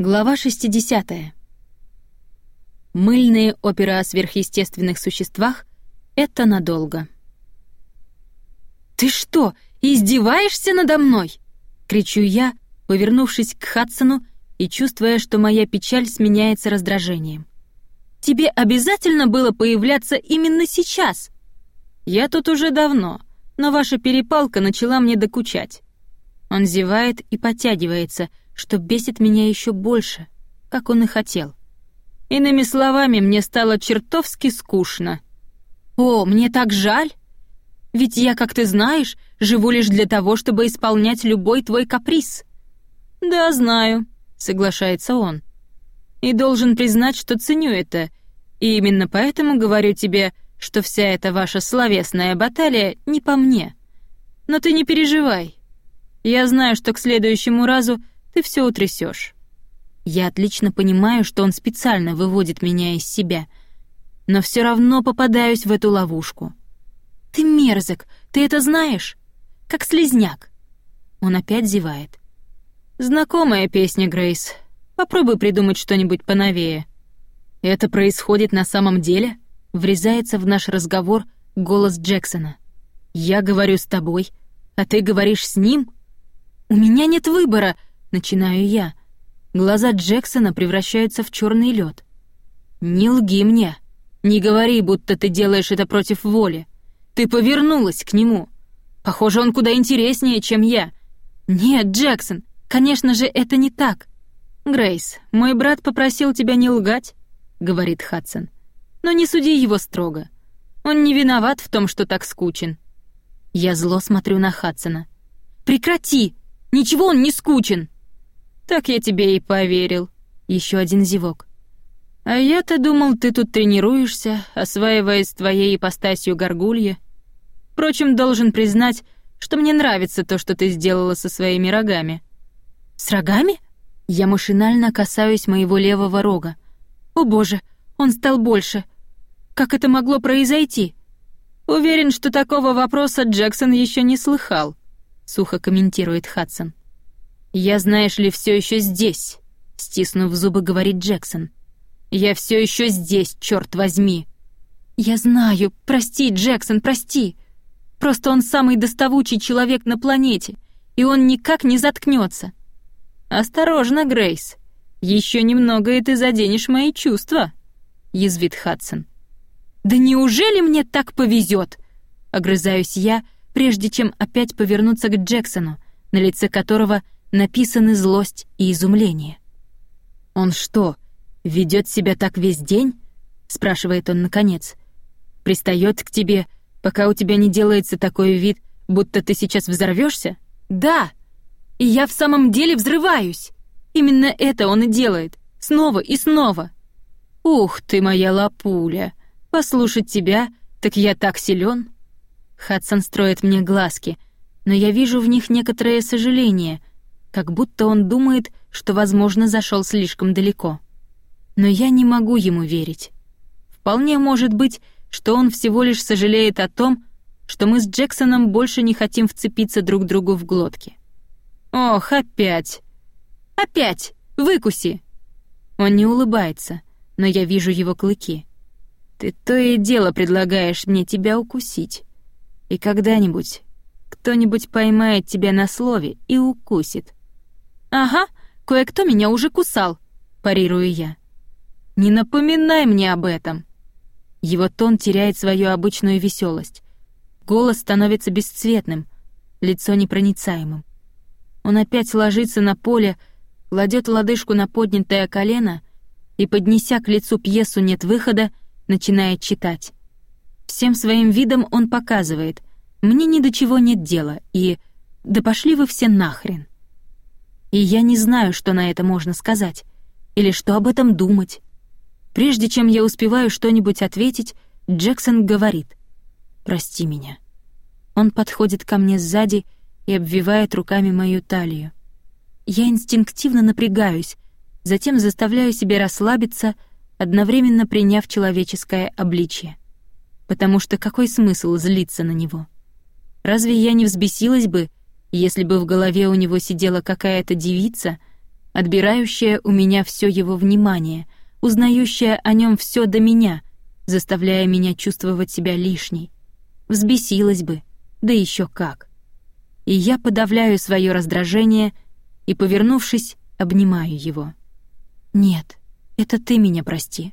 Глава 60. Мыльные оперы о сверхъестественных существах — это надолго. «Ты что, издеваешься надо мной?» — кричу я, повернувшись к Хадсону и чувствуя, что моя печаль сменяется раздражением. «Тебе обязательно было появляться именно сейчас?» «Я тут уже давно, но ваша перепалка начала мне докучать». Он зевает и подтягивается — что бесит меня еще больше, как он и хотел. Иными словами, мне стало чертовски скучно. «О, мне так жаль! Ведь я, как ты знаешь, живу лишь для того, чтобы исполнять любой твой каприз». «Да, знаю», — соглашается он. «И должен признать, что ценю это, и именно поэтому говорю тебе, что вся эта ваша словесная баталия не по мне. Но ты не переживай. Я знаю, что к следующему разу ты все утрясешь. Я отлично понимаю, что он специально выводит меня из себя, но все равно попадаюсь в эту ловушку. Ты мерзок, ты это знаешь? Как слезняк. Он опять зевает. Знакомая песня, Грейс. Попробуй придумать что-нибудь поновее. Это происходит на самом деле? Врезается в наш разговор голос Джексона. Я говорю с тобой, а ты говоришь с ним? У меня нет выбора, Начинаю я. Глаза Джексона превращаются в черный лед. «Не лги мне. Не говори, будто ты делаешь это против воли. Ты повернулась к нему. Похоже, он куда интереснее, чем я. Нет, Джексон, конечно же, это не так. Грейс, мой брат попросил тебя не лгать, говорит Хадсон. Но не суди его строго. Он не виноват в том, что так скучен. Я зло смотрю на Хадсона. Прекрати! Ничего он не скучен. «Так я тебе и поверил». Еще один зевок. «А я-то думал, ты тут тренируешься, осваиваясь твоей ипостасью горгулья. Впрочем, должен признать, что мне нравится то, что ты сделала со своими рогами». «С рогами?» Я машинально касаюсь моего левого рога. «О боже, он стал больше. Как это могло произойти?» «Уверен, что такого вопроса Джексон еще не слыхал», — сухо комментирует Хадсон. «Я, знаешь ли, все еще здесь», — стиснув зубы, говорит Джексон. «Я все еще здесь, черт возьми!» «Я знаю, прости, Джексон, прости. Просто он самый доставучий человек на планете, и он никак не заткнется. «Осторожно, Грейс. Еще немного, и ты заденешь мои чувства», — язвит Хадсон. «Да неужели мне так повезет?» — огрызаюсь я, прежде чем опять повернуться к Джексону, на лице которого — написаны злость и изумление. «Он что, ведет себя так весь день?» — спрашивает он наконец. «Пристает к тебе, пока у тебя не делается такой вид, будто ты сейчас взорвешься? «Да! И я в самом деле взрываюсь! Именно это он и делает, снова и снова!» «Ух ты, моя лапуля! Послушать тебя, так я так силен!» Хадсон строит мне глазки, но я вижу в них некоторое сожаление — как будто он думает, что, возможно, зашел слишком далеко. Но я не могу ему верить. Вполне может быть, что он всего лишь сожалеет о том, что мы с Джексоном больше не хотим вцепиться друг другу в глотки. «Ох, опять! Опять! Выкуси!» Он не улыбается, но я вижу его клыки. «Ты то и дело предлагаешь мне тебя укусить. И когда-нибудь кто-нибудь поймает тебя на слове и укусит. «Ага, кое-кто меня уже кусал», — парирую я. «Не напоминай мне об этом». Его тон теряет свою обычную веселость. Голос становится бесцветным, лицо непроницаемым. Он опять ложится на поле, кладет лодыжку на поднятое колено и, поднеся к лицу пьесу «Нет выхода», начинает читать. Всем своим видом он показывает «Мне ни до чего нет дела» и «Да пошли вы все нахрен». И я не знаю, что на это можно сказать, или что об этом думать. Прежде чем я успеваю что-нибудь ответить, Джексон говорит «Прости меня». Он подходит ко мне сзади и обвивает руками мою талию. Я инстинктивно напрягаюсь, затем заставляю себя расслабиться, одновременно приняв человеческое обличье. Потому что какой смысл злиться на него? Разве я не взбесилась бы, если бы в голове у него сидела какая-то девица, отбирающая у меня все его внимание, узнающая о нем все до меня, заставляя меня чувствовать себя лишней. Взбесилась бы, да еще как. И я подавляю свое раздражение и, повернувшись, обнимаю его. «Нет, это ты меня прости.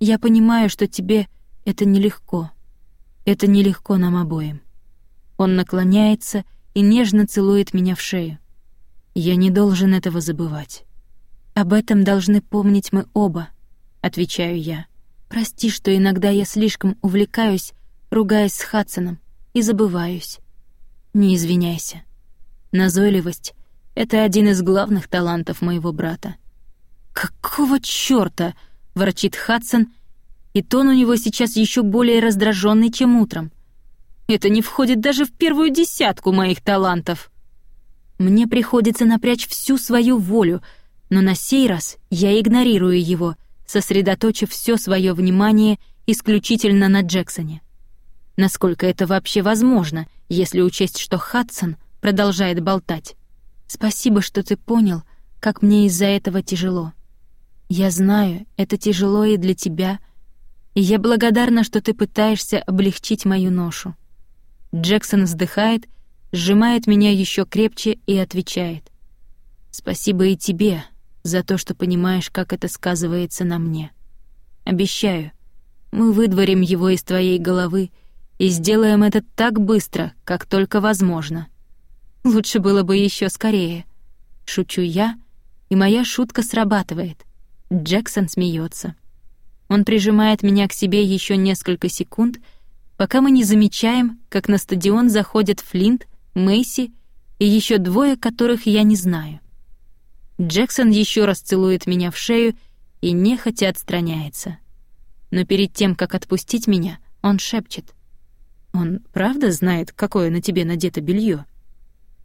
Я понимаю, что тебе это нелегко. Это нелегко нам обоим». Он наклоняется и нежно целует меня в шею. Я не должен этого забывать. Об этом должны помнить мы оба, отвечаю я. Прости, что иногда я слишком увлекаюсь, ругаясь с Хадсоном, и забываюсь. Не извиняйся. Назойливость — это один из главных талантов моего брата. «Какого чёрта?» — ворчит Хадсон, и тон у него сейчас еще более раздраженный, чем утром. «Это не входит даже в первую десятку моих талантов». Мне приходится напрячь всю свою волю, но на сей раз я игнорирую его, сосредоточив все свое внимание исключительно на Джексоне. Насколько это вообще возможно, если учесть, что Хадсон продолжает болтать. Спасибо, что ты понял, как мне из-за этого тяжело. Я знаю, это тяжело и для тебя, и я благодарна, что ты пытаешься облегчить мою ношу. Джексон вздыхает сжимает меня еще крепче и отвечает. «Спасибо и тебе за то, что понимаешь, как это сказывается на мне. Обещаю, мы выдворим его из твоей головы и сделаем это так быстро, как только возможно. Лучше было бы еще скорее. Шучу я, и моя шутка срабатывает. Джексон смеется. Он прижимает меня к себе еще несколько секунд, пока мы не замечаем, как на стадион заходят Флинт Мэйси и еще двое, которых я не знаю. Джексон еще раз целует меня в шею и нехотя отстраняется. Но перед тем, как отпустить меня, он шепчет. «Он правда знает, какое на тебе надето белье?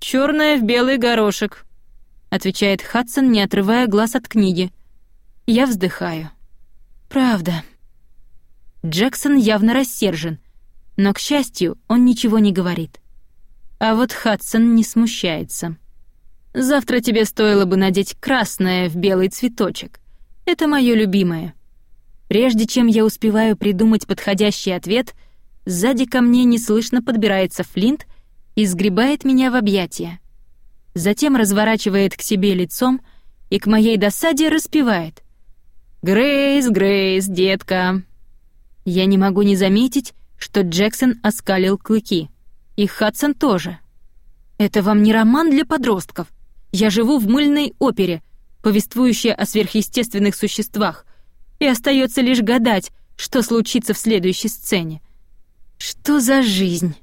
«Чёрное в белый горошек», — отвечает Хадсон, не отрывая глаз от книги. Я вздыхаю. «Правда». Джексон явно рассержен, но, к счастью, он ничего не говорит. А вот Хадсон не смущается. «Завтра тебе стоило бы надеть красное в белый цветочек. Это моё любимое». Прежде чем я успеваю придумать подходящий ответ, сзади ко мне неслышно подбирается Флинт и сгребает меня в объятия. Затем разворачивает к себе лицом и к моей досаде распевает. «Грейс, Грейс, детка!» Я не могу не заметить, что Джексон оскалил клыки — и Хадсон тоже. Это вам не роман для подростков. Я живу в мыльной опере, повествующей о сверхъестественных существах, и остается лишь гадать, что случится в следующей сцене. Что за жизнь?